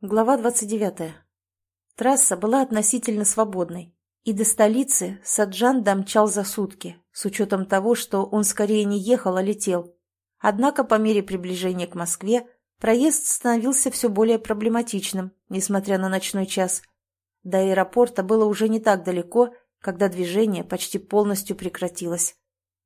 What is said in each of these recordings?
Глава 29. Трасса была относительно свободной, и до столицы Саджан домчал за сутки, с учетом того, что он скорее не ехал, а летел. Однако по мере приближения к Москве проезд становился все более проблематичным, несмотря на ночной час. До аэропорта было уже не так далеко, когда движение почти полностью прекратилось.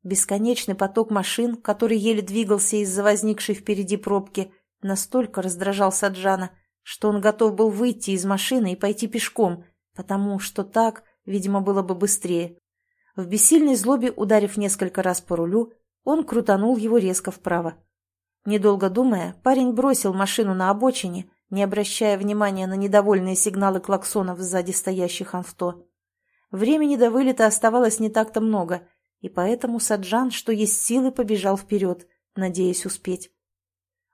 Бесконечный поток машин, который еле двигался из-за возникшей впереди пробки, настолько раздражал Саджана – что он готов был выйти из машины и пойти пешком, потому что так, видимо, было бы быстрее. В бессильной злобе, ударив несколько раз по рулю, он крутанул его резко вправо. Недолго думая, парень бросил машину на обочине, не обращая внимания на недовольные сигналы клаксонов сзади стоящих авто. Времени до вылета оставалось не так-то много, и поэтому Саджан, что есть силы, побежал вперед, надеясь успеть.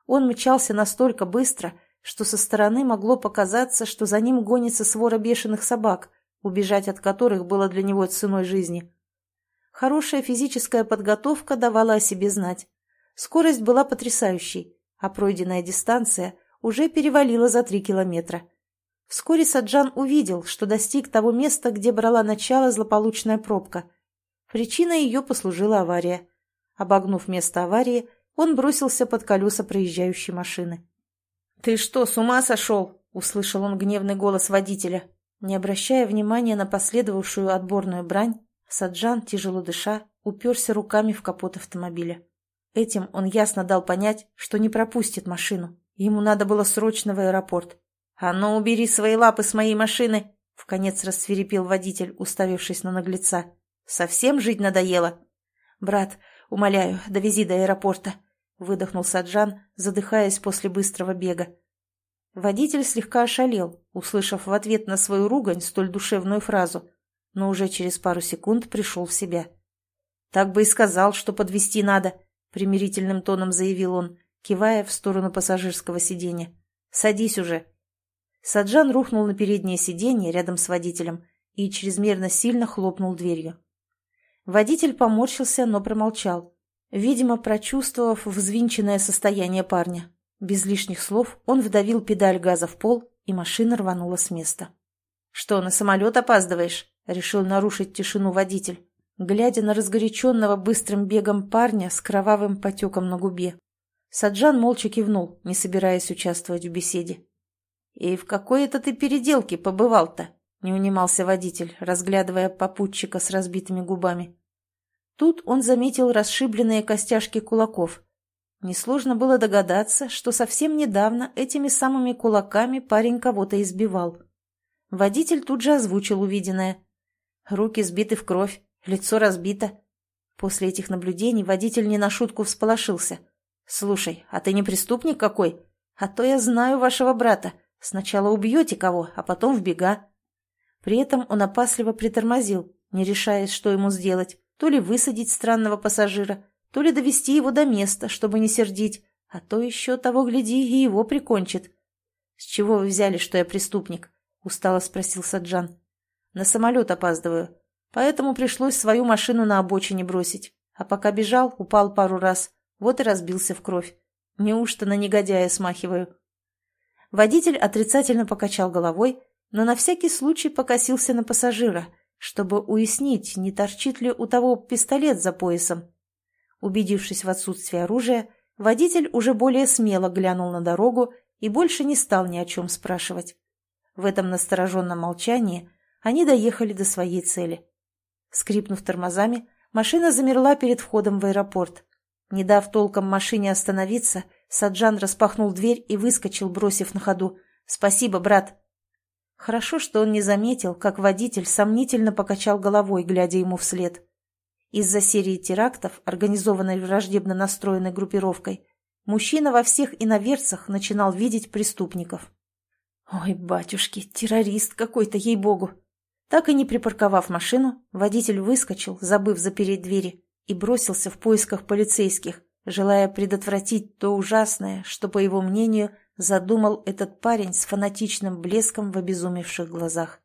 Он мчался настолько быстро, что со стороны могло показаться, что за ним гонится свора бешеных собак, убежать от которых было для него ценой жизни. Хорошая физическая подготовка давала о себе знать. Скорость была потрясающей, а пройденная дистанция уже перевалила за три километра. Вскоре Саджан увидел, что достиг того места, где брала начало злополучная пробка. Причиной ее послужила авария. Обогнув место аварии, он бросился под колеса проезжающей машины. «Ты что, с ума сошел?» — услышал он гневный голос водителя. Не обращая внимания на последовавшую отборную брань, Саджан, тяжело дыша, уперся руками в капот автомобиля. Этим он ясно дал понять, что не пропустит машину. Ему надо было срочно в аэропорт. «А ну, убери свои лапы с моей машины!» — вконец рассверепел водитель, уставившись на наглеца. «Совсем жить надоело?» «Брат, умоляю, довези до аэропорта. — выдохнул Саджан, задыхаясь после быстрого бега. Водитель слегка ошалел, услышав в ответ на свою ругань столь душевную фразу, но уже через пару секунд пришел в себя. «Так бы и сказал, что подвести надо», — примирительным тоном заявил он, кивая в сторону пассажирского сиденья. «Садись уже». Саджан рухнул на переднее сиденье рядом с водителем и чрезмерно сильно хлопнул дверью. Водитель поморщился, но промолчал, видимо, прочувствовав взвинченное состояние парня. Без лишних слов он вдавил педаль газа в пол, и машина рванула с места. «Что, на самолет опаздываешь?» — решил нарушить тишину водитель, глядя на разгоряченного быстрым бегом парня с кровавым потеком на губе. Саджан молча кивнул, не собираясь участвовать в беседе. «И в какой это ты переделке побывал-то?» — не унимался водитель, разглядывая попутчика с разбитыми губами. Тут он заметил расшибленные костяшки кулаков. Несложно было догадаться, что совсем недавно этими самыми кулаками парень кого-то избивал. Водитель тут же озвучил увиденное. Руки сбиты в кровь, лицо разбито. После этих наблюдений водитель не на шутку всполошился. «Слушай, а ты не преступник какой? А то я знаю вашего брата. Сначала убьете кого, а потом в бега». При этом он опасливо притормозил, не решаясь, что ему сделать то ли высадить странного пассажира, то ли довести его до места, чтобы не сердить, а то еще того, гляди, и его прикончит. — С чего вы взяли, что я преступник? — устало спросил Саджан. — На самолет опаздываю, поэтому пришлось свою машину на обочине бросить. А пока бежал, упал пару раз, вот и разбился в кровь. Неужто на негодяя смахиваю? Водитель отрицательно покачал головой, но на всякий случай покосился на пассажира — чтобы уяснить, не торчит ли у того пистолет за поясом. Убедившись в отсутствии оружия, водитель уже более смело глянул на дорогу и больше не стал ни о чем спрашивать. В этом настороженном молчании они доехали до своей цели. Скрипнув тормозами, машина замерла перед входом в аэропорт. Не дав толком машине остановиться, Саджан распахнул дверь и выскочил, бросив на ходу. «Спасибо, брат!» Хорошо, что он не заметил, как водитель сомнительно покачал головой, глядя ему вслед. Из-за серии терактов, организованной враждебно настроенной группировкой, мужчина во всех иноверцах начинал видеть преступников. «Ой, батюшки, террорист какой-то, ей-богу!» Так и не припарковав машину, водитель выскочил, забыв запереть двери, и бросился в поисках полицейских, желая предотвратить то ужасное, что, по его мнению, задумал этот парень с фанатичным блеском в обезумевших глазах.